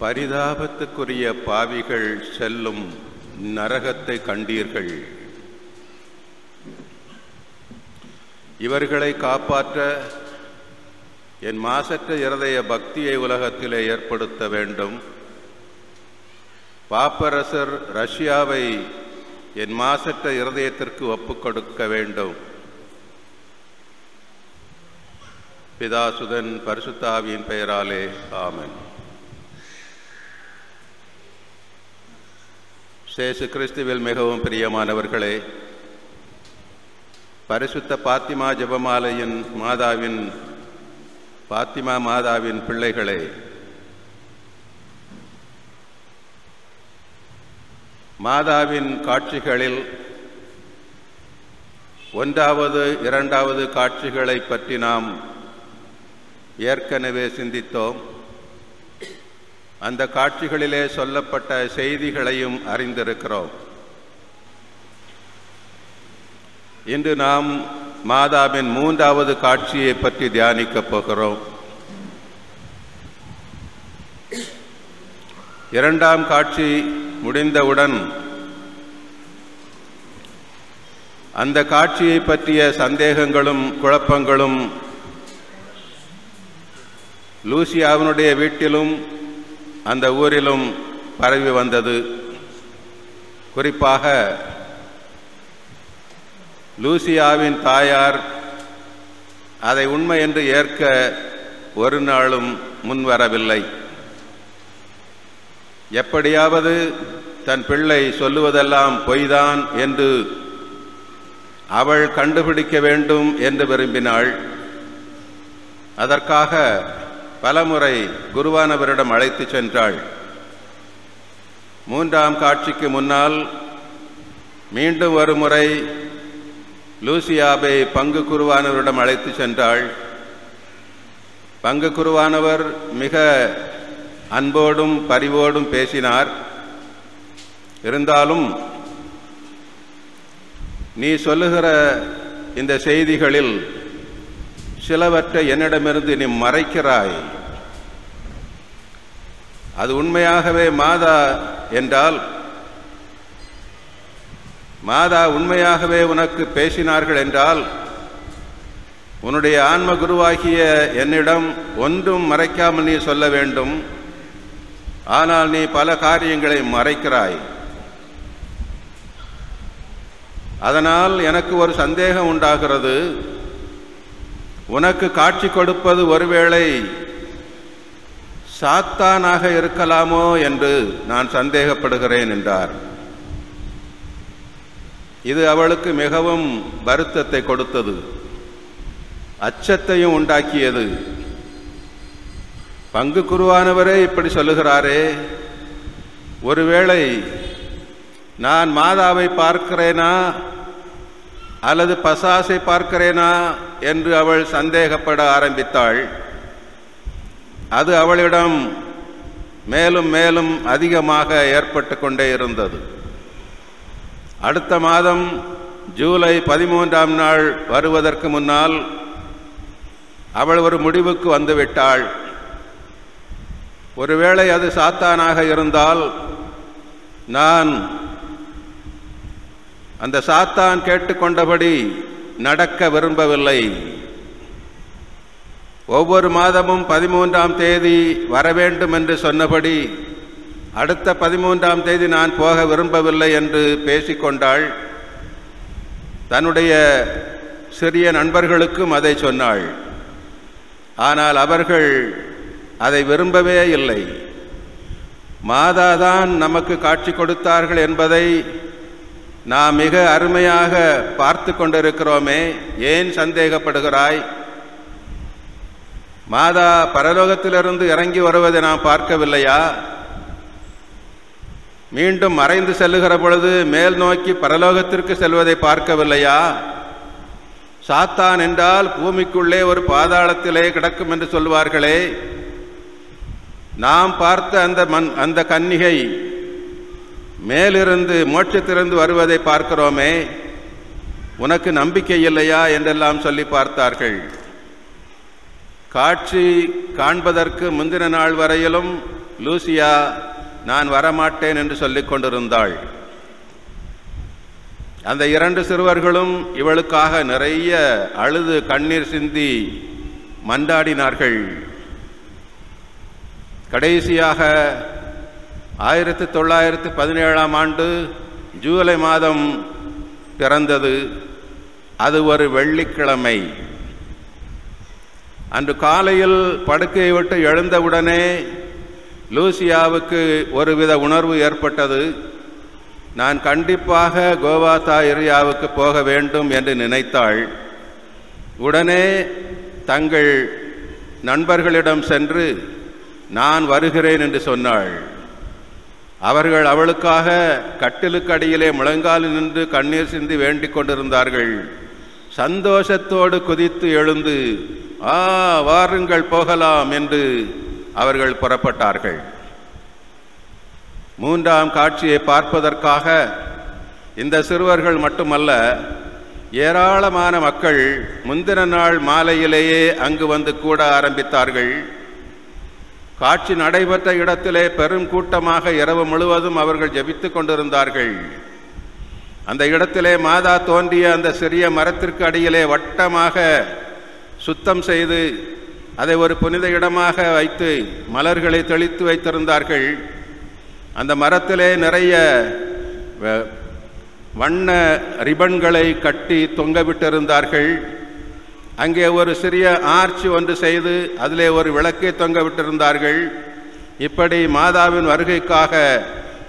பரிதாபத்துக்குரிய பாவிகள் செல்லும் நரகத்தை கண்டீர்கள். இவர்களை காப்பாற்ற என் மாசற்ற இருதய பக்தியை உலகத்திலே ஏற்படுத்த வேண்டும். பாப்பரசர் ரஷ்யாவை என் மாசற்ற இருதயத்திற்கு ஒப்புக்கொடுக்க வேண்டும். பிதாசுதன் பரிசுத்தாவியின் பெயராலே ஆமன். சேசு கிறிஸ்துவில் மிகவும் பிரியமானவர்களே பரிசுத்த பாத்திமா ஜெபமாலையின் மாதாவின் பாத்திமா மாதாவின் பிள்ளைகளே மாதாவின் காட்சிகளில் ஒன்றாவது இரண்டாவது காட்சிகளை பற்றி நாம் ஏற்கனவே சிந்தித்தோம். அந்த காட்சிகளிலே சொல்லப்பட்ட செய்திகளையும் அறிந்திருக்கிறோம். இன்று நாம் மாதாவின் மூன்றாவது காட்சியை பற்றி தியானிக்கப் போகிறோம். இரண்டாம் காட்சி முடிந்தவுடன் அந்த காட்சியை பற்றிய சந்தேகங்களும் குழப்பங்களும் லூசியாவினுடைய வீட்டிலும் அந்த ஊரிலும் பரவி வந்தது. குறிப்பாக லூசியாவின் தாயார் அதை உண்மை என்று ஏற்க ஒரு நாளும் முன்வரவில்லை எப்படியாவது தன் பிள்ளை சொல்லுவதெல்லாம் பொய்தான் என்று அவள் கண்டுபிடிக்க வேண்டும் என்று விரும்பினாள். அதற்காக பலமுறை குருவானவரிடம் அழைத்து சென்றாள். மூன்றாம் காட்சிக்கு முன்னால் மீண்டும் ஒரு முறை லூசியாபை பங்கு குருவானவரிடம் அழைத்து சென்றாள். பங்கு குருவானவர் மிக அன்போடும் பரிவோடும் பேசினார். இருந்தாலும் நீ சொல்லுகிற இந்த செய்திகளில் சிலவற்றை என்னிடமிருந்து நீ மறைக்கிறாய். அது உண்மையாகவே மாதா என்றால் மாதா உண்மையாகவே உனக்கு பேசினார்கள் என்றால் உன்னுடைய ஆன்ம குருவாகிய என்னிடம் ஒன்றும் மறைக்காமல் நீ சொல்ல வேண்டும். ஆனால் நீ பல காரியங்களை மறைக்கிறாய். அதனால் எனக்கு ஒரு சந்தேகம் உண்டாகிறது. உனக்கு காட்சி கொடுப்பது ஒருவேளை சாத்தானாக இருக்கலாமோ என்று நான் சந்தேகப்படுகிறேன் என்றார். இது அவளுக்கு மிகவும் வருத்தத்தை கொடுத்தது. அச்சத்தையும் உண்டாக்கியது. பங்கு குருவானவரே இப்படி சொல்லுகிறாரே ஒருவேளை நான் மாதாவை பார்க்கிறேனா அல்லது பசாசை பார்க்கிறேனா என்று அவள் சந்தேகப்பட ஆரம்பித்தாள். அது அவளிடம் மேலும் மேலும் அதிகமாக ஏற்பட்டு கொண்டே இருந்தது. அடுத்த மாதம் ஜூலை பதிமூன்றாம் நாள் வருவதற்கு முன்னால் அவள் ஒரு முடிவுக்கு வந்துவிட்டாள். ஒருவேளை அது சாத்தானாக இருந்தால் நான் அந்த சாத்தான் கேட்டுக்கொண்டபடி நடக்க விரும்பவில்லை. ஒவ்வொரு மாதமும் பதிமூன்றாம் தேதி வரவேண்டும் என்று சொன்னபடி அடுத்த பதிமூன்றாம் தேதி நான் போக விரும்பவில்லை என்று பேசிக்கொண்டாள். தன்னுடைய சிறிய நண்பர்களுக்கும் அதை சொன்னாள். ஆனால் அவர்கள் அதை விரும்பவே இல்லை. மாதாதான் நமக்கு காட்சி கொடுத்தார்கள் என்பதை நாம் மிக அருமையாக பார்த்து கொண்டிருக்கிறோமே ஏன் சந்தேகப்படுகிறாய்? மாதா பரலோகத்திலிருந்து இறங்கி வருவதை நாம் பார்க்கவில்லையா? மீண்டும் மறைந்து செல்லுகிற பொழுது மேல் நோக்கி பரலோகத்திற்கு செல்வதை பார்க்கவில்லையா? சாத்தான் என்றால் பூமிக்குள்ளே ஒரு பாதாளத்திலே கிடக்கும் என்று சொல்வார்களே. நாம் பார்த்த அந்த மண் அந்த கன்னிகை மேலிருந்து மோட்சத்திலிருந்து வருவதை பார்க்கிறோமே உனக்கு நம்பிக்கை இல்லையா என்றெல்லாம் சொல்லி பார்த்தார்கள். காட்சி காண்பதற்கு முந்தின நாள் வரையிலும் லூசியா நான் வரமாட்டேன் என்று சொல்லிக் கொண்டிருந்தாள். அந்த இரண்டு சிறுவர்களும் இவளுக்காக நிறைய அழுது கண்ணீர் சிந்தி மன்றாடினார்கள் கடைசியாக ஆயிரத்தி தொள்ளாயிரத்தி பதினேழாம் ஆண்டு ஜூலை மாதம் பிறந்தது. அது ஒரு வெள்ளிக்கிழமை. அன்று காலையில் படுக்கையை விட்டு எழுந்தவுடனே லூசியாவுக்கு ஒருவித உணர்வு ஏற்பட்டது. நான் கண்டிப்பாக கோவாத்தா ஏரியாவுக்கு போக வேண்டும் என்று நினைத்தாள். உடனே தங்கள் நண்பர்களிடம் சென்று நான் வருகிறேன் என்று சொன்னாள். அவர்கள் அவளுக்காக கட்டிலுக்கு அடியிலே முழங்காலில் நின்று கண்ணீர் சிந்தி வேண்டிக் கொண்டிருந்தார்கள். சந்தோஷத்தோடு குதித்து எழுந்து ஆ வாருங்கள் போகலாம் என்று அவர்கள் புறப்பட்டார்கள். மூன்றாம் காட்சியை பார்ப்பதற்காக இந்த சிறுவர்கள் மட்டுமல்ல ஏராளமான மக்கள் முந்தின நாள் மாலையிலேயே அங்கு வந்து கூட ஆரம்பித்தார்கள். காட்சி நடைபெற்ற இடத்திலே பெரும் கூட்டமாக இரவு முழுவதும் அவர்கள் ஜபித்து கொண்டிருந்தார்கள். அந்த இடத்திலே மாதா தோன்றிய அந்த சிறிய மரத்திற்கு அடியிலே வட்டமாக சுத்தம் செய்து அதை ஒரு புனித இடமாக வைத்து மலர்களை தெளித்து வைத்திருந்தார்கள். அந்த மரத்திலே நிறைய வண்ண ரிபன்களை கட்டி தொங்கவிட்டிருந்தார்கள் அங்கே ஒரு சிறிய ஆர்ச் ஒன்று செய்து அதிலே ஒரு விளக்கை தொங்க விட்டிருந்தார்கள். இப்படி மாதாவின் வருகைக்காக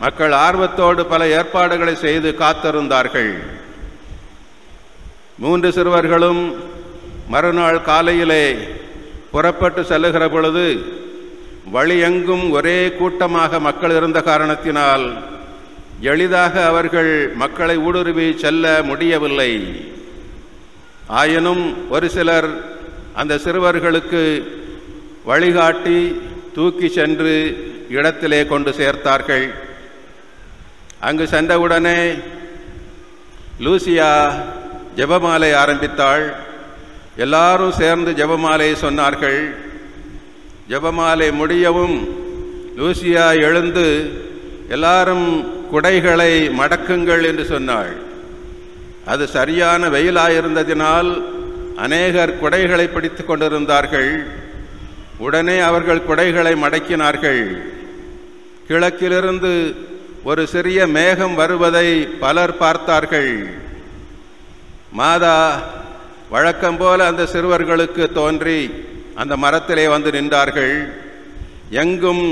மக்கள் ஆர்வத்தோடு பல ஏற்பாடுகளை செய்து காத்திருந்தார்கள். மூன்று சிறுவர்களும் மறுநாள் காலையிலே புறப்பட்டு செல்லுகிற பொழுது வழியெங்கும் ஒரே கூட்டமாக மக்கள் இருந்த காரணத்தினால் எளிதாக அவர்கள் மக்களை ஊடுருவி செல்ல முடியவில்லை. ஆயினும் ஒரு சிலர் அந்த சிறுவர்களுக்கு வழிகாட்டி தூக்கி சென்று இடத்திலே கொண்டு சேர்த்தார்கள். அங்கு சென்றவுடனே லூசியா ஜெபமாலை ஆரம்பித்தாள். எல்லாரும் சேர்ந்து ஜெபமாலை சொன்னார்கள். ஜெபமாலை முடியவும் லூசியா எழுந்து எல்லாரும் குடைகளை மடக்குங்கள் என்று சொன்னாள். அது சரியான வெயிலாயிருந்ததினால் அநேகர் குடைகளை பிடித்து கொண்டிருந்தார்கள். உடனே அவர்கள் குடைகளை மடக்கினார்கள். கிழக்கிலிருந்து ஒரு சிறிய மேகம் வருவதை பலர் பார்த்தார்கள். மாதா வழக்கம் போல அந்த சிறுவர்களுக்கு தோன்றி அந்த மரத்திலே வந்து நின்றார்கள். எங்கும்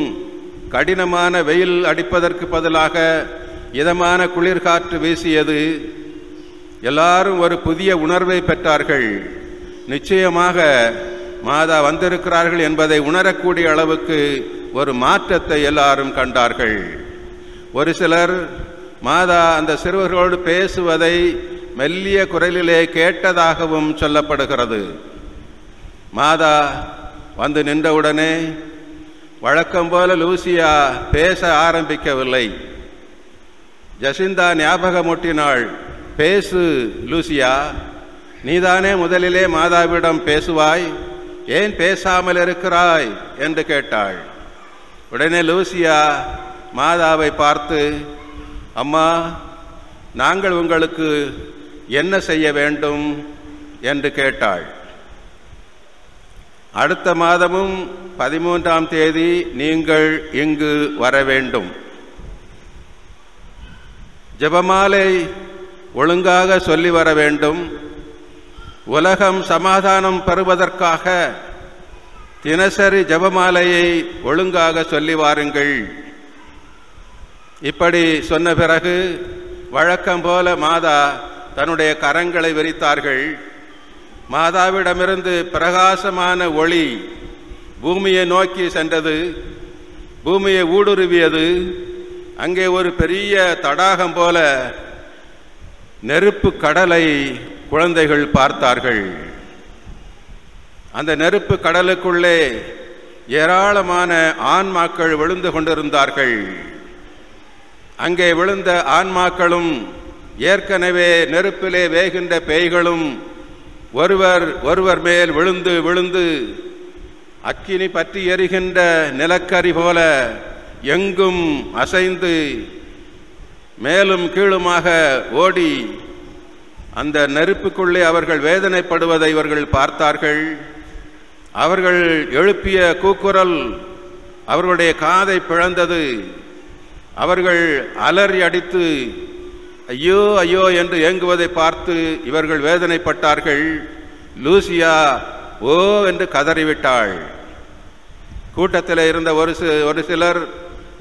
கடினமான வெயில் அடிப்பதற்கு பதிலாக இதமான குளிர்காற்று வீசியது. எல்லாரும் ஒரு புதிய உணர்வை பெற்றார்கள். நிச்சயமாக மாதா வந்திருக்கிறார்கள் என்பதை உணரக்கூடிய அளவுக்கு ஒரு மாற்றத்தை எல்லாரும் கண்டார்கள். ஒரு சிலர் மாதா அந்த சிறுவர்களோடு பேசுவதை மெல்லிய குரலிலே கேட்டதாகவும் சொல்லப்படுகிறது. மாதா வந்து நின்றவுடனே வழக்கம் போல லூசியா பேச ஆரம்பிக்கவில்லை. ஜசிந்தா ஞாபகமூட்டினாள். பேசு லூசியா. நீதானே முதலிலே மாதாவிடம் பேசுவாய். ஏன் பேசாமல் இருக்கிறாய்? என்று கேட்டாள். உடனே லூசியா மாதாவை பார்த்து அம்மா நாங்கள் உங்களுக்கு என்ன செய்ய வேண்டும்? என்று கேட்டாள். அடுத்த மாதமும் பதிமூன்றாம் தேதி நீங்கள் இங்கு வர வேண்டும். ஜெபமாலை ஒழுங்காக சொல்லி வர வேண்டும். உலகம் சமாதானம் பெறுவதற்காக தினசரி ஜெபமாலையை ஒழுங்காக சொல்லி வாருங்கள். இப்படி சொன்ன பிறகு வழக்கம் போல மாதா தன்னுடைய கரங்களை விரித்தார்கள். மாதாவிடமிருந்து பிரகாசமான ஒளி பூமியை நோக்கி சென்றது. பூமியை ஊடுருவியது. அங்கே ஒரு பெரிய தடாகம் போல நெருப்பு கடலை குழந்தைகள் பார்த்தார்கள். அந்த நெருப்பு கடலுக்குள்ளே ஏராளமான ஆன்மாக்கள் விழுந்து கொண்டிருந்தார்கள். அங்கே விழுந்த ஆன்மாக்களும் ஏற்கனவே நெருப்பிலே வேகின்ற பேய்களும் ஒருவர் ஒருவர் மேல் விழுந்து விழுந்து அக்கினி பற்றி எரிகின்ற நிலக்கரி போல எங்கும் அசைந்து மேலும் கீழுமாக ஓடி அந்த நெருப்புக்குள்ளே அவர்கள் வேதனைப்படுவதை இவர்கள் பார்த்தார்கள். அவர்கள் எழுப்பிய கூக்குரல் அவர்களுடைய காதை பிளந்தது. அவர்கள் அலறி அடித்து ஐயோ ஐயோ என்று ஏங்குவதை பார்த்து இவர்கள் வேதனைப்பட்டார்கள். லூசியா ஓ என்று கதறிவிட்டாள். கூட்டத்தில் இருந்த ஒரு ஒரு சிலர்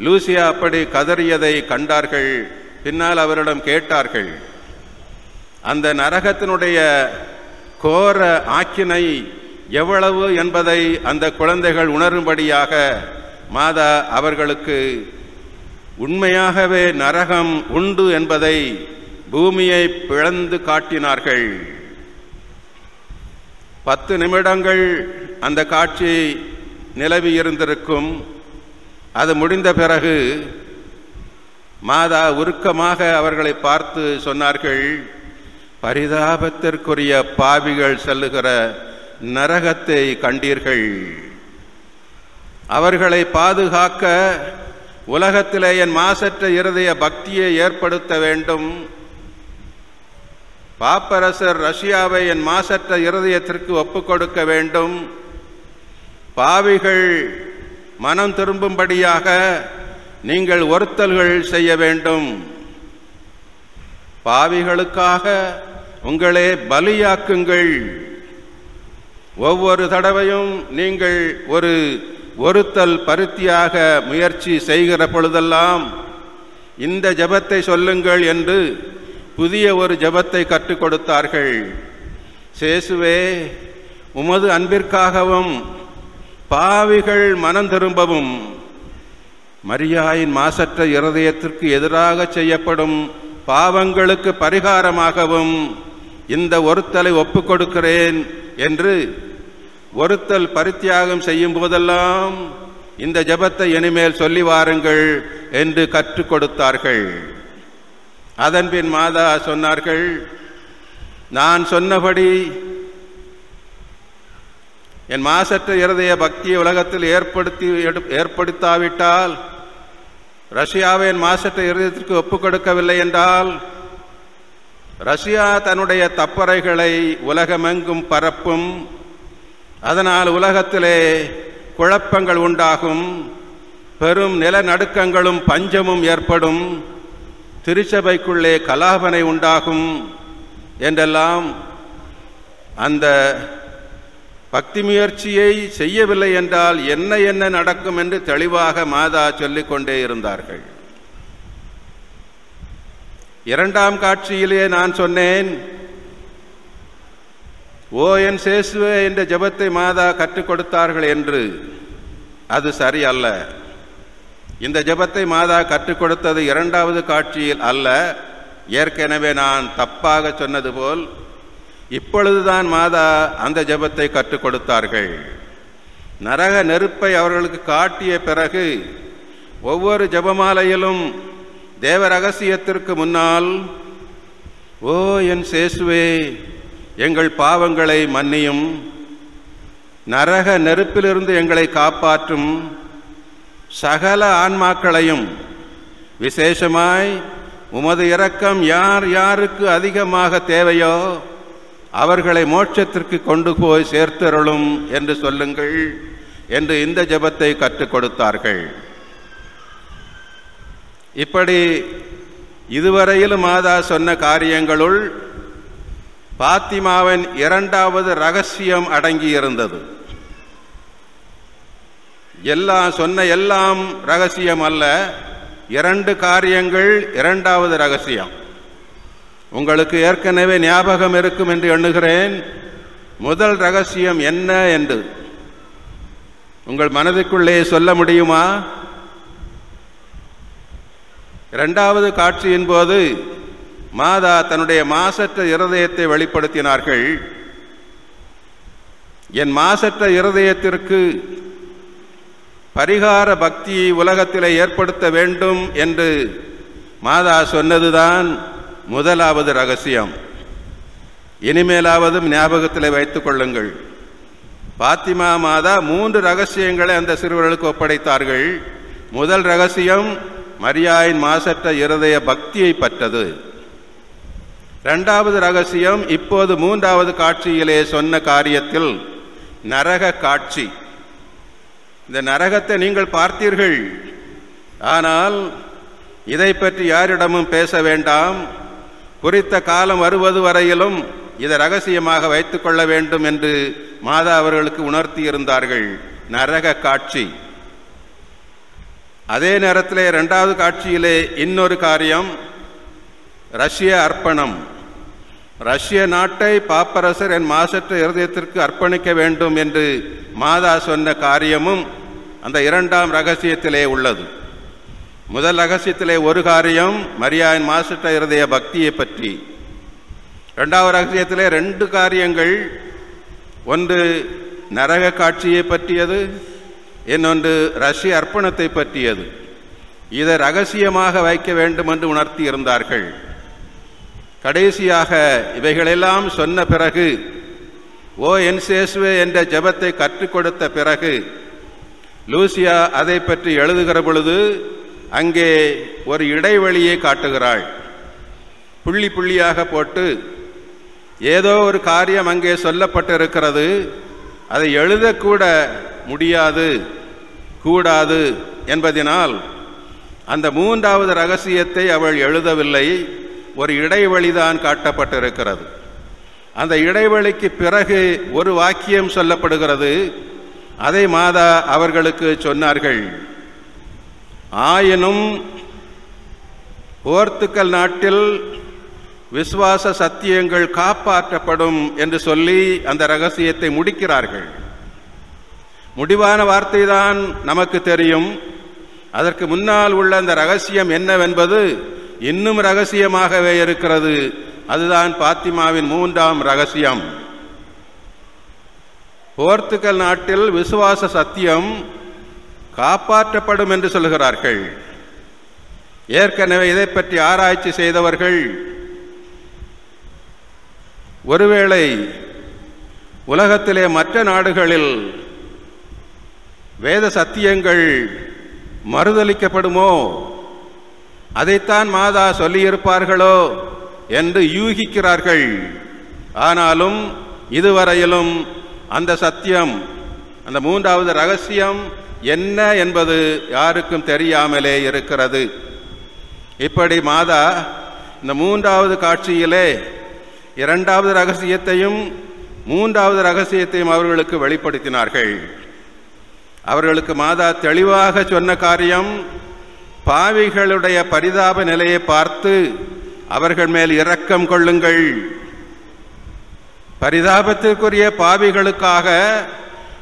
லூசியா அப்படி கதறியதை கண்டார்கள். பின்னால் அவரிடம் கேட்டார்கள் அந்த நரகத்தினுடைய கோர ஆக்கினை எவ்வளவு என்பதை அந்த குழந்தைகள் உணரும்படியாக மாதா அவர்களுக்கு உண்மையாகவே நரகம் உண்டு என்பதை பூமியை பிளந்து காட்டினார்கள். பத்து நிமிடங்கள் அந்த காட்சி நிலவி இருந்திருக்கும். அது முடிந்த பிறகு மாதா உருக்கமாக அவர்களை பார்த்து சொன்னார்கள் பரிதாபத்திற்குரிய பாவிகள் செல்லுகிற நரகத்தை கண்டீர்கள். அவர்களை பாதுகாக்க உலகத்திலே என் மாசற்ற இருதய பக்தியை ஏற்படுத்த வேண்டும். பாப்பரசர் ரஷ்யாவை என் மாசற்ற இருதயத்திற்கு ஒப்புக்கொடுக்க வேண்டும். பாவிகள் மனம் திரும்பும்படியாக நீங்கள் ஒருத்தல்கள் செய்ய வேண்டும். பாவிகளுக்காக உங்களே பலியாக்குங்கள். ஒவ்வொரு தடவையும் நீங்கள் ஒரு ஒருத்தல் பருத்தியாக முயற்சி செய்கிற பொழுதெல்லாம் இந்த ஜபத்தை சொல்லுங்கள் என்று புதிய ஒரு ஜபத்தை கற்றுக் கொடுத்தார்கள். சேசுவே உமது அன்பிற்காகவும் பாவிகள் மனம் திரும்பவும் மரியாயின் மாசற்ற இருதயத்திற்கு எதிராக செய்யப்படும் பாவங்களுக்கு பரிகாரமாகவும் இந்த ஒருத்தலை ஒப்புக்கொடுக்கிறேன் என்று ஒருத்தல் பரித்தியாகம் செய்யும் போதெல்லாம் இந்த ஜபத்தை இனிமேல் சொல்லி வாருங்கள் என்று கற்றுக் கொடுத்தார்கள். அதன்பின் மாதா சொன்னார்கள் நான் சொன்னபடி என் மாசற்ற இருதய பக்தியை உலகத்தில் ஏற்படுத்தி ஏற்படுத்தாவிட்டால் ரஷ்யாவை என் மாசற்ற இருதயத்திற்கு ஒப்புக் கொடுக்கவில்லை என்றால் ரஷ்யா தன்னுடைய தப்பறைகளை உலகமெங்கும் பரப்பும் அதனால் உலகத்திலே குழப்பங்கள் உண்டாகும் பெரும் நிலநடுக்கங்களும் பஞ்சமும் ஏற்படும் திருச்சபைக்குள்ளே கலாபனை உண்டாகும் என்றெல்லாம் அந்த பக்தி முயற்சியை செய்யவில்லை என்றால் என்ன என்ன நடக்கும் என்று தெளிவாக மாதா சொல்லிக்கொண்டே இருந்தார்கள். இரண்டாம் காட்சியிலே நான் சொன்னேன் ஓ என் சேசுவே என்ற ஜபத்தை மாதா கற்றுக் கொடுத்தார்கள் என்று. அது சரி அல்ல. இந்த ஜபத்தை மாதா கற்றுக் கொடுத்தது இரண்டாவது காட்சியில் அல்ல. ஏற்கனவே நான் தப்பாக சொன்னது போல் இப்பொழுதுதான் மாதா அந்த ஜபத்தை கற்றுக் கொடுத்தார்கள். நரக நெருப்பை அவர்களுக்கு காட்டிய பிறகு ஒவ்வொரு ஜபமாலையிலும் தேவ ரகசியத்திற்கு முன்னால் ஓ என் சேசுவே எங்கள் பாவங்களை மன்னியும். நரக நெருப்பிலிருந்து எங்களை காப்பாற்றும். சகல ஆன்மாக்களையும் விசேஷமாய் உமது இரக்கம் யார் யாருக்கு அதிகமாக தேவையோ அவர்களை மோட்சத்திற்கு கொண்டு போய் சேர்த்தருளும் என்று சொல்லுங்கள் என்று இந்த ஜபத்தை கற்றுக் கொடுத்தார்கள். இப்படி இதுவரையிலும் மாதா சொன்ன காரியங்களுள் பாத்திமாவின் இரண்டாவது ரகசியம் அடங்கியிருந்தது. எல்லாம் சொன்ன எல்லாம் ரகசியம் அல்ல இரண்டு காரியங்கள் இரண்டாவது ரகசியம். உங்களுக்கு ஏற்கனவே ஞாபகம் இருக்கும் என்று எண்ணுகிறேன். முதல் ரகசியம் என்ன என்று. உங்கள் மனதுக்குள்ளே சொல்ல முடியுமா? இரண்டாவது காட்சியின் போது மாதா தன்னுடைய மாசற்ற இருதயத்தை வெளிப்படுத்தினார்கள். என் மாசற்ற இருதயத்திற்கு பரிகார பக்தியை உலகத்திலே ஏற்படுத்த வேண்டும் என்று மாதா சொன்னதுதான். முதலாவது ரகசியம். இனிமேலாவதும் ஞாபகத்தில் வைத்துக் கொள்ளுங்கள். பாத்திமா மாதா மூன்று ரகசியங்களை அந்த சிறுவர்களுக்கு ஒப்படைத்தார்கள். முதல் ரகசியம் மரியாயின் மாசற்ற இருதய பக்தியை பற்றது. இரண்டாவது ரகசியம் இப்போது மூன்றாவது காட்சியிலே சொன்ன காரியத்தில் நரக காட்சி. இந்த நரகத்தை நீங்கள் பார்த்தீர்கள். ஆனால் இதை பற்றி யாரிடமும் பேச வேண்டாம். குறித்த காலம் வருவது வரையிலும் இதை ரகசியமாக வைத்துக் கொள்ள வேண்டும் என்று மாதா அவர்களுக்கு உணர்த்தியிருந்தார்கள். நரக காட்சி. அதே நேரத்திலே இரண்டாவது காட்சியிலே இன்னொரு காரியம். ரஷ்ய அர்ப்பணம். ரஷ்ய நாட்டை பாப்பரசர் என் மாசற்ற இருதயத்திற்கு அர்ப்பணிக்க வேண்டும் என்று மாதா சொன்ன காரியமும் அந்த இரண்டாம் ரகசியத்திலே உள்ளது. முதல் ரகசியத்திலே ஒரு காரியம் மரியாயின் மாசற்ற இருதய பக்தியை பற்றி. ரெண்டாவது ரகசியத்திலே ரெண்டு காரியங்கள். ஒன்று நரக காட்சியை பற்றியது இன்னொன்று ரஷ்ய அர்ப்பணத்தை பற்றியது. இதை ரகசியமாக வைக்க வேண்டும் என்று உணர்த்தி இருந்தார்கள். கடைசியாக இவைகளெல்லாம் சொன்ன பிறகு ஓ என் சேசுவே என்ற ஜெபத்தை கற்றுக் கொடுத்த பிறகு லூசியா அதை பற்றி எழுதுகிற பொழுது அங்கே ஒரு இடைவெளியை காட்டுகிறாள். புள்ளி புள்ளியாக போட்டு ஏதோ ஒரு காரியம் அங்கே சொல்லப்பட்டிருக்கிறது. அதை எழுதக்கூட முடியாது கூடாது என்பதினால் அந்த மூன்றாவது ரகசியத்தை அவள் எழுதவில்லை. ஒரு இடைவெளிதான் காட்டப்பட்டிருக்கிறது. அந்த இடைவெளிக்கு பிறகு ஒரு வாக்கியம் சொல்லப்படுகிறது. அதை மாதா அவர்களுக்கு சொன்னார்கள். ஆயினும் போர்த்துக்கல் நாட்டில் விசுவாச சத்தியங்கள் காப்பாற்றப்படும் என்று சொல்லி அந்த ரகசியத்தை முடிக்கிறார்கள். முடிவான வார்த்தை தான் நமக்கு தெரியும். அதற்கு முன்னால் உள்ள அந்த ரகசியம் என்னவென்பது இன்னும் ரகசியமாகவே இருக்கிறது. அதுதான் பாத்திமாவின் மூன்றாம் ரகசியம். போர்த்துக்கல் நாட்டில் விசுவாச சத்தியம் காப்பாற்றப்படும் என்று சொல்கிறார்கள் ஏற்கனவே இதை பற்றி ஆராய்ச்சி செய்தவர்கள் ஒருவேளை உலகத்திலே மற்ற நாடுகளில் வேத சத்தியங்கள் மறுதளிக்கப்படுமோ? அதைத்தான் மாதா சொல்லியிருப்பார்களோ என்று யூகிக்கிறார்கள். ஆனாலும் இதுவரையிலும் அந்த சத்தியம் அந்த மூன்றாவது ரகசியம் என்ன என்பது யாருக்கும் தெரியாமலே இருக்கிறது. இப்படி மாதா இந்த மூன்றாவது காட்சியிலே இரண்டாவது ரகசியத்தையும் மூன்றாவது ரகசியத்தையும் அவர்களுக்கு வெளிப்படுத்தினார்கள். அவர்களுக்கு மாதா தெளிவாக சொன்ன காரியம் பாவிகளுடைய பரிதாப நிலையை பார்த்து அவர்கள் மேல் இரக்கம் கொள்ளுங்கள். பரிதாபத்திற்குரிய பாவிகளுக்காக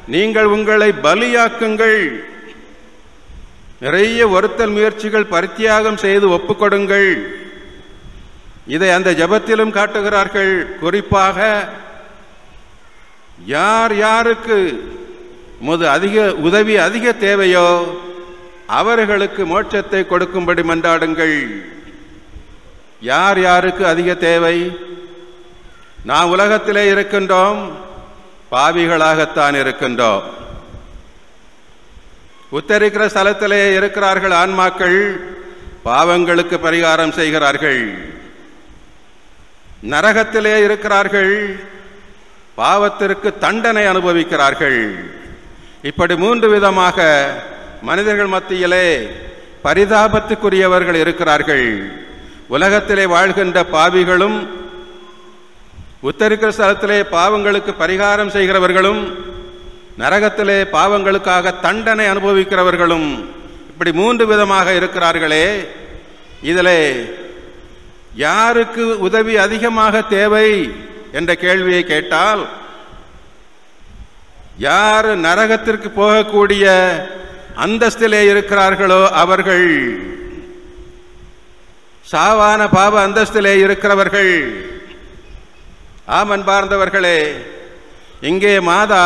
நீங்கள் உங்களை பலியாக்குங்கள். நிறைய ஒருத்தல் முயற்சிகள் பரித்தியாகம் செய்து ஒப்புக்கொடுங்கள். இதை அந்த ஜபத்திலும் காட்டுகிறார்கள். குறிப்பாக யார் யாருக்கு முது அதிக உதவி அதிக தேவையோ அவர்களுக்கு மோட்சத்தை கொடுக்கும்படி மன்றாடுங்கள். யார் யாருக்கு அதிக தேவை? நாம் உலகத்திலே இருக்கின்றோம். பாவிகளாகத்தான் இருக்கின்றோம். உத்தரிக்கிற ஸ்தலத்திலே இருக்கிறார்கள் ஆன்மாக்கள் பாவங்களுக்கு பரிகாரம் செய்கிறார்கள். நரகத்திலே இருக்கிறார்கள் பாவத்திற்கு தண்டனை அனுபவிக்கிறார்கள். இப்படி மூன்று விதமாக மனிதர்கள் மத்தியிலே பரிதாபத்துக்குரியவர்கள் இருக்கிறார்கள். உலகத்திலே வாழ்கின்ற பாவிகளும் உத்தரிக்கிற ஸ்தலத்திலே பாவங்களுக்கு பரிகாரம் செய்கிறவர்களும் நரகத்திலே பாவங்களுக்காக தண்டனை அனுபவிக்கிறவர்களும் இப்படி மூன்று விதமாக இருக்கிறார்களே. இதிலே யாருக்கு உதவி அதிகமாக தேவை என்ற கேள்வியை கேட்டால் யார் நரகத்திற்கு போகக்கூடிய அந்தஸ்திலே இருக்கிறார்களோ அவர்கள் சாவான பாவ அந்தஸ்திலே இருக்கிறவர்கள். ஆமன் பார்ந்தவர்களே இங்கே மாதா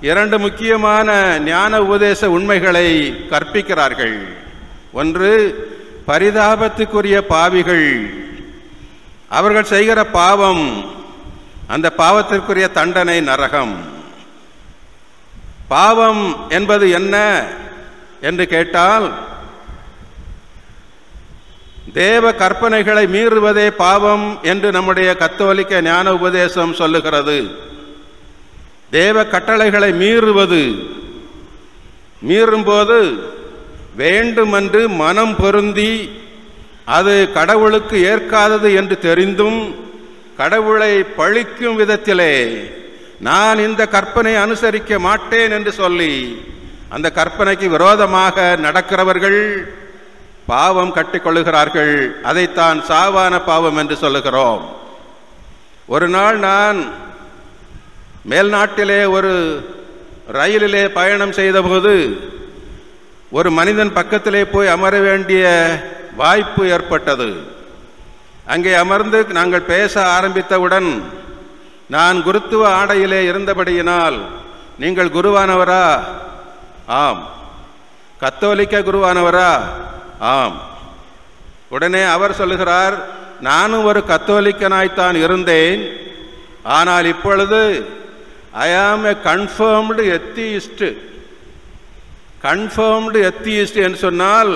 இரண்டு முக்கியமான ஞான உபதேச உண்மைகளை கற்பிக்கிறார்கள். ஒன்று பரிதாபத்துக்குரிய பாவிகள். அவர்கள் செய்கிற பாவம் அந்த பாவத்திற்குரிய தண்டனை நரகம். பாவம் என்பது என்ன என்று கேட்டால் தேவ கற்பனைகளை மீறுவதே பாவம் என்று நம்முடைய கத்தோலிக்க ஞான உபதேசம் சொல்லுகிறது. தேவ கட்டளைகளை மீறுவது மீறும்போது வேண்டுமென்று மனம் பொருந்தி அது கடவுளுக்கு ஏற்காதது என்று தெரிந்தும் கடவுளை பழிக்கும் விதத்திலே நான் இந்த கற்பனை அனுசரிக்க மாட்டேன் என்று சொல்லி அந்த கற்பனைக்கு விரோதமாக நடக்கிறவர்கள் பாவம் கட்டிக்கொள்ளுகிறார்கள். அதைத்தான் சாவான பாவம் என்று சொல்லுகிறோம். ஒரு நாள் நான் மேல்நாட்டிலே ஒரு ரயிலிலே பயணம் செய்தபோது ஒரு மனிதன் பக்கத்திலே போய் அமர வேண்டிய வாய்ப்பு ஏற்பட்டது. அங்கே அமர்ந்து நாங்கள் பேச ஆரம்பித்தவுடன் நான் குருத்துவ ஆடையிலே இருந்தபடியினால் நீங்கள் குருவானவரா? ஆம். கத்தோலிக்க குருவானவரா? ஆம். உடனே அவர் சொல்லுகிறார் நானும் ஒரு கத்தோலிக்கனாய்த்தான் இருந்தேன். ஆனால் இப்பொழுது ஐ ஆம் எ கன்ஃபர்ம்டு எத்தியிஸ்ட் கன்ஃபர்ம்டு எத்தியிஸ்ட் என்று சொன்னால்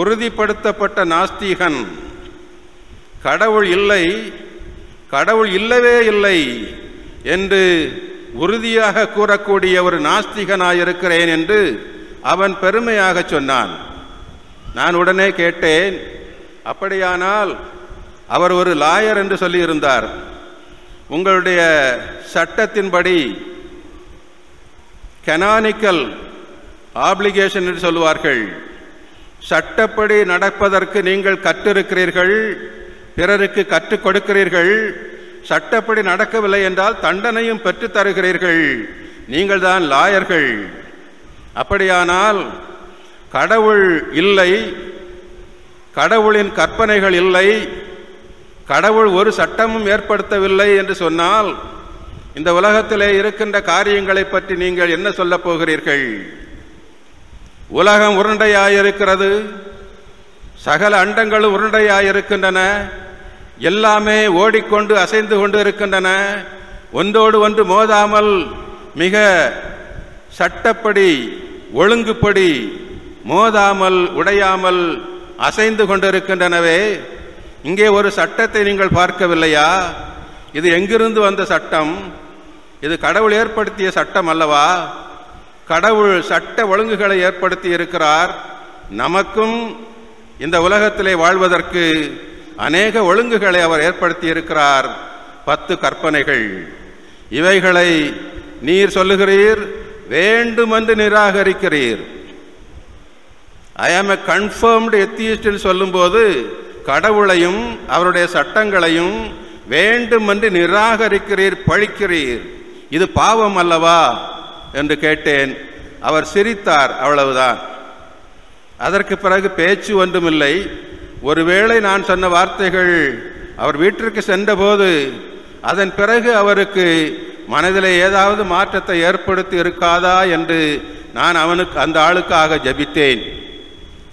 உறுதிப்படுத்தப்பட்ட நாஸ்திகன். கடவுள் இல்லை கடவுள் இல்லவே இல்லை என்று உறுதியாக கூறக்கூடிய ஒரு நாஸ்திகனாயிருக்கிறேன் என்று அவன் பெருமையாக சொன்னான். நான் உடனே கேட்டேன் அப்படியானால் அவர் ஒரு லாயர் என்று சொல்லியிருந்தார். உங்களுடைய சட்டத்தின்படி கெனானிக்கல் ஆப்ளிகேஷன் என்று சொல்லுவார்கள். சட்டப்படி நடப்பதற்கு நீங்கள் கற்றிருக்கிறீர்கள் பிறருக்கு கற்றுக் கொடுக்கிறீர்கள். சட்டப்படி நடக்கவில்லை என்றால் தண்டனையும் பெற்றுத் தருகிறீர்கள். நீங்கள் தான் லாயர்கள். அப்படியானால் கடவுள் இல்லை கடவுளின் கற்பனைகள் இல்லை கடவுள் ஒரு சட்டமும் ஏற்படுத்தவில்லை என்று சொன்னால் இந்த உலகத்திலே இருக்கின்ற காரியங்களை பற்றி நீங்கள் என்ன சொல்லப் போகிறீர்கள்? உலகம் உருண்டையாயிருக்கிறது சகல அண்டங்களும் உருண்டையாயிருக்கின்றன எல்லாமே ஓடிக்கொண்டு அசைந்து கொண்டு இருக்கின்றன ஒன்றோடு ஒன்று மோதாமல் மிக சட்டப்படி ஒழுங்குப்படி மோதாமல் உடையாமல் அசைந்து கொண்டிருக்கின்றனவே இங்கே ஒரு சட்டத்தை நீங்கள் பார்க்கவில்லையா? இது எங்கிருந்து வந்த சட்டம்? இது கடவுள் ஏற்படுத்திய சட்டம் அல்லவா? கடவுள் சட்ட ஒழுங்குகளை ஏற்படுத்தி இருக்கிறார். நமக்கும் இந்த உலகத்திலே வாழ்வதற்கு அநேக ஒழுங்குகளை அவர் ஏற்படுத்தி இருக்கிறார். பத்து கற்பனைகள். இவைகளை நீர் சொல்லுகிறீர் வேண்டுமென்று நிராகரிக்கிறீர். ஐ ஆம் எ கன்ஃபர்ம்டு எத்தியிஸ்ட் சொல்லும்போது கடவுளையும் அவருடைய சட்டங்களையும் வேண்டுமென்று நிராகரிக்கிறீர் பழிக்கிறீர். இது பாவம் அல்லவா? என்று கேட்டேன். அவர் சிரித்தார். அவ்வளவுதான். அதற்கு பிறகு பேச்சு ஒன்றுமில்லை. ஒருவேளை நான் சொன்ன வார்த்தைகள் அவர் வீட்டிற்கு சென்றபோது அதன் பிறகு அவருக்கு மனதிலே ஏதாவது மாற்றத்தை ஏற்படுத்தி இருக்காதா என்று நான் அவனுக்கு அந்த ஆளுக்காக ஜபித்தேன்.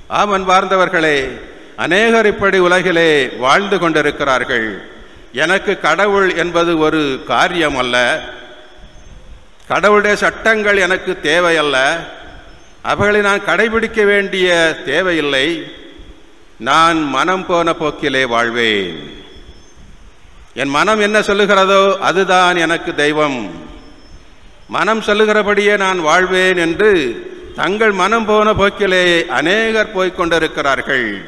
ஆம் அன்பார்ந்தவர்களே அநேகர் இப்படி உலகிலே வாழ்ந்து கொண்டிருக்கிறார்கள். எனக்கு கடவுள் என்பது ஒரு காரியம் அல்ல கடவுளுடைய சட்டங்கள் எனக்கு தேவையல்ல. அவைகளை நான் கடைபிடிக்க வேண்டிய தேவையில்லை. நான் மனம் போன போக்கிலே வாழ்வேன். என் மனம் என்ன சொல்லுகிறதோ அதுதான் எனக்கு தெய்வம். மனம் சொல்லுகிறபடியே நான் வாழ்வேன் என்று தங்கள் மனம் போன போக்கிலே அநேகர் போய்க் கொண்டிருக்கிறார்கள்.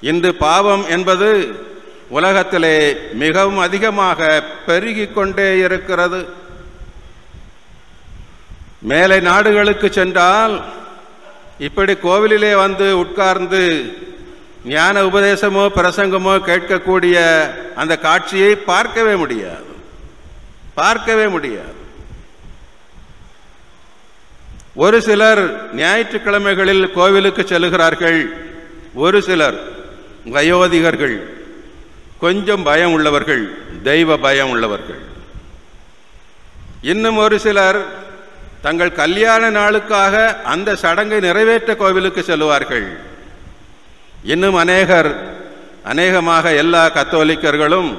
இன்று பாவம் என்பது உலகத்திலே மிகவும் அதிகமாக பெருகி கொண்டே இருக்கிறது. மேலை நாடுகளுக்கு சென்றால் இப்படி கோவிலிலே வந்து உட்கார்ந்து ஞான உபதேசமோ பிரசங்கமோ கேட்கக்கூடிய அந்த காட்சியை பார்க்கவே முடியாது. பார்க்கவே முடியாது. ஒரு சிலர் ஞாயிற்றுக்கிழமைகளில் கோவிலுக்கு செல்கிறார்கள் ஒரு சிலர் வயோதிகர்கள். கொஞ்சம் பயம் உள்ளவர்கள் தெய்வ பயம் உள்ளவர்கள். இன்னும் ஒரு சிலர் தங்கள் கல்யாண நாளுக்காக அந்த சடங்கை நிறைவேற்ற கோவிலுக்கு செல்வார்கள் இன்னும் அநேகர் அநேகமாக எல்லா கத்தோலிக்கர்களும்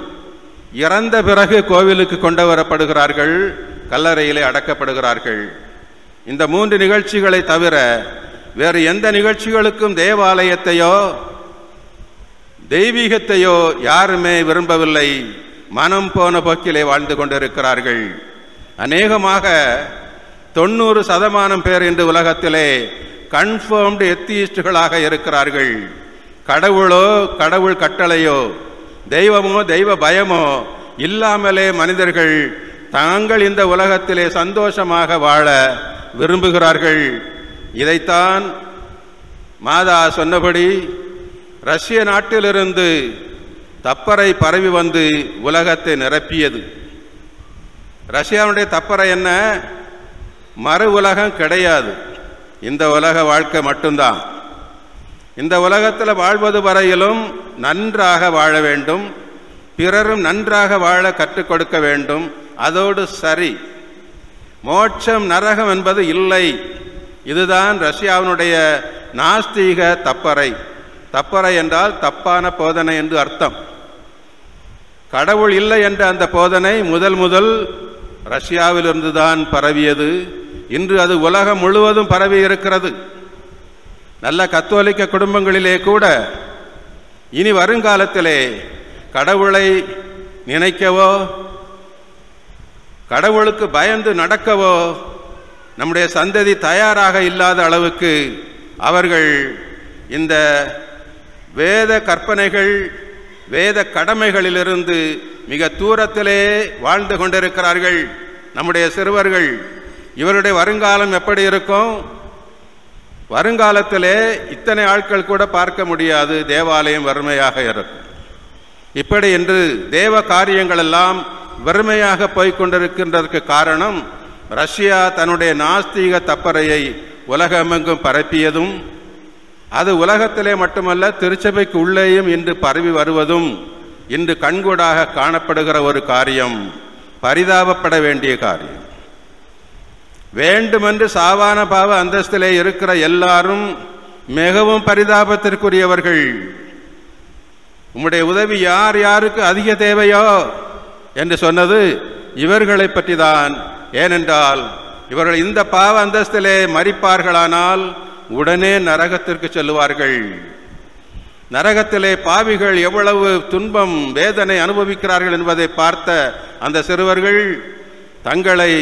இறந்த பிறகு கோவிலுக்கு கொண்டு வரப்படுகிறார்கள் கல்லறையிலே அடக்கப்படுகிறார்கள். இந்த மூன்று நிகழ்ச்சிகளை தவிர வேறு எந்த நிகழ்ச்சிகளுக்கும் தேவாலயத்தையோ தெய்வீகத்தையோ யாருமே விரும்பவில்லை. மனம் போன போக்கிலே வாழ்ந்து கொண்டிருக்கிறார்கள். அநேகமாக தொண்ணூறு சதமானம் பேர் இன்று உலகத்திலே கன்ஃபர்ம்டு எத்தியிஸ்டுகளாக இருக்கிறார்கள். கடவுளோ கடவுள் கட்டளையோ தெய்வமோ தெய்வ பயமோ இல்லாமலே மனிதர்கள் தாங்கள் இந்த உலகத்திலே சந்தோஷமாக வாழ விரும்புகிறார்கள். இதைத்தான் மாதா சொன்னபடி ரஷ்ய நாட்டிலிருந்து தப்பறை பரவி வந்து உலகத்தை நிரப்பியது. ரஷ்யாவுடைய தப்பறை என்ன? மறு உலகம் கிடையாது. இந்த உலக வாழ்க்கை மட்டும்தான். இந்த உலகத்தில் வாழ்வது வரையிலும் நன்றாக வாழ வேண்டும். பிறரும் நன்றாக வாழ கற்றுக் கொடுக்க வேண்டும். அதோடு சரி. மோட்சம் நரகம் என்பது இல்லை. இதுதான் ரஷ்யாவினுடைய நாஸ்தீக தப்பறை. தப்பறை என்றால் தப்பான போதனை என்று அர்த்தம். கடவுள் இல்லை என்ற அந்த போதனை முதல் முதல் ரஷ்யாவிலிருந்து தான் பரவியது. இன்று அது உலகம் முழுவதும் பரவி இருக்கிறது. நல்ல கத்தோலிக்க குடும்பங்களிலே கூட இனி வருங்காலத்திலே கடவுளை நினைக்கவோ கடவுளுக்கு பயந்து நடக்கவோ நம்முடைய சந்ததி தயாராக இல்லாத அளவுக்கு அவர்கள் இந்த வேத கற்பனைகள் வேத கடமைகளிலிருந்து மிக தூரத்திலே வாழ்ந்து கொண்டிருக்கிறார்கள் நம்முடைய சிறுவர்கள். இவருடைய வருங்காலம் எப்படி இருக்கும்? வருங்காலத்திலே இத்தனை ஆட்கள் கூட பார்க்க முடியாது தேவாலயம் வறுமையாக இருக்கும். இப்படி என்று தேவ காரியங்களெல்லாம் வறுமையாக போய்கொண்டிருக்கின்றதற்கு காரணம் ரஷ்யா தன்னுடைய நாஸ்தீக தப்பறையை உலகமெங்கும் பரப்பியதும் அது உலகத்திலே மட்டுமல்ல திருச்சபைக்கு உள்ளேயும் இன்று பரவி வருவதும் இன்று கண்கூடாக காணப்படுகிற ஒரு காரியம் பரிதாபப்பட வேண்டிய காரியம். வேண்டுமென்று சாவான பாவ அந்தஸ்திலே இருக்கிற எல்லாரும் மிகவும் பரிதாபத்திற்குரியவர்கள். உம்முடைய உதவி யார் யாருக்கு அதிக தேவையோ என்று சொன்னது இவர்களை பற்றி தான் ஏனென்றால் இவர்கள் இந்த பாவ அந்தஸ்திலே மறிப்பார்களானால் உடனே நரகத்திற்கு செல்லுவார்கள். நரகத்திலே பாவிகள் எவ்வளவு துன்பம் வேதனை அனுபவிக்கிறார்கள் என்பதை பார்த்த அந்த சிறுவர்கள் தங்களை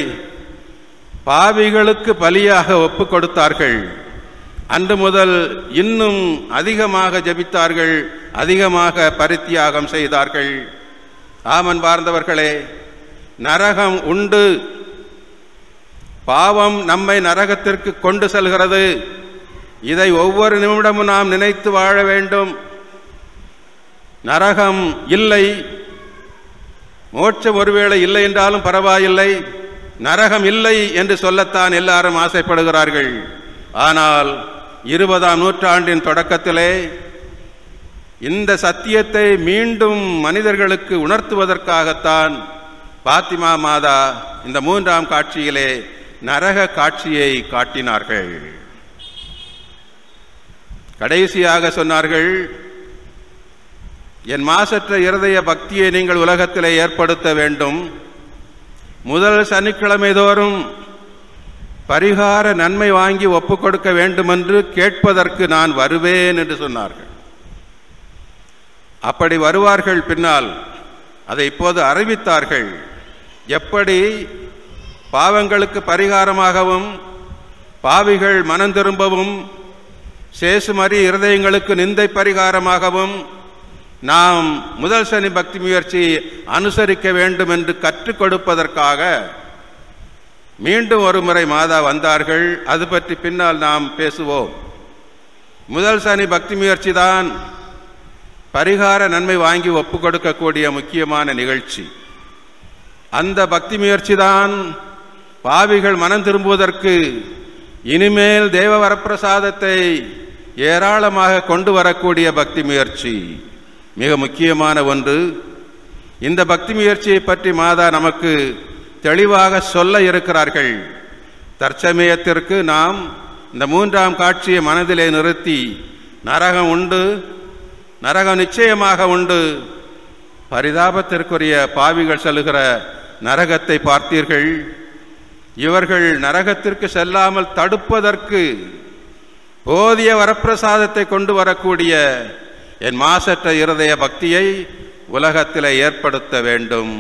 பாவிகளுக்கு பலியாக ஒப்பு கொடுத்தார்கள். அன்று முதல் இன்னும் அதிகமாக ஜபித்தார்கள் அதிகமாக பரித்தியாகம் செய்தார்கள். ஆமன் பார்ந்தவர்களே நரகம் உண்டு. பாவம் நம்மை நரகத்திற்கு கொண்டு செல்கிறது. இதை ஒவ்வொரு நிமிடமும் நாம் நினைத்து வாழ வேண்டும். நரகம் இல்லை. மோட்சம் ஒருவேளை இல்லை என்றாலும் பரவாயில்லை. நரகம் இல்லை என்று சொல்லத்தான் எல்லாரும் ஆசைப்படுகிறார்கள். ஆனால் இருபதாம் நூற்றாண்டின் தொடக்கத்திலே இந்த சத்தியத்தை மீண்டும் மனிதர்களுக்கு உணர்த்துவதற்காகத்தான் பாத்திமா மாதா இந்த மூன்றாம் காட்சியிலே நரக காட்சியை காட்டினார்கள். கடைசியாக சொன்னார்கள் என் மாசற்ற இருதய பக்தியை நீங்கள் உலகத்திலே ஏற்படுத்த வேண்டும். முதல் சனிக்கிழமை தோறும் பரிகார நன்மை வாங்கி ஒப்புக்கொடுக்க வேண்டுமென்று கேட்பதற்கு நான் வருவேன் என்று சொன்னார்கள். அப்படி வருவார்கள் பின்னால். அதை இப்போது அறிவித்தார்கள். எப்படி பாவங்களுக்கு பரிகாரமாகவும் பாவிகள் மனம் திரும்பவும் சேசுமரி இருதயங்களுக்கு நிந்தை பரிகாரமாகவும் நாம் முதல் சனி பக்தி முயற்சி அனுசரிக்க வேண்டும் என்று கற்றுக் கொடுப்பதற்காக மீண்டும் ஒரு முறை மாதா வந்தார்கள். அது பற்றி பின்னால் நாம் பேசுவோம். முதல் சனி பக்தி முயற்சி தான். பரிகார நன்மை வாங்கி ஒப்பு கொடுக்கக்கூடிய முக்கியமான நிகழ்ச்சி. அந்த பக்தி முயற்சி தான் பாவிகள் மனம் திரும்புவதற்கு இனிமேல் தேவ வரப்பிரசாதத்தை ஏராளமாக கொண்டு வரக்கூடிய பக்தி முயற்சி. மிக முக்கியமான ஒன்று. இந்த பக்தி முயற்சியை பற்றி மாதா நமக்கு தெளிவாக சொல்ல இருக்கிறார்கள். தற்சமயத்திற்கு நாம் இந்த மூன்றாம் காட்சியை மனதிலே நிறுத்தி நரகம் உண்டு நரகம் நிச்சயமாக உண்டு. பரிதாபத்திற்குரிய பாவிகள் செல்லுகிற நரகத்தை பார்த்தீர்கள். இவர்கள் நரகத்திற்கு செல்லாமல் தடுப்பதற்கு போதிய வரப்பிரசாதத்தை கொண்டு வரக்கூடிய என் மாசற்ற இருதய பக்தியை உலகத்தில் ஏற்படுத்த வேண்டும்.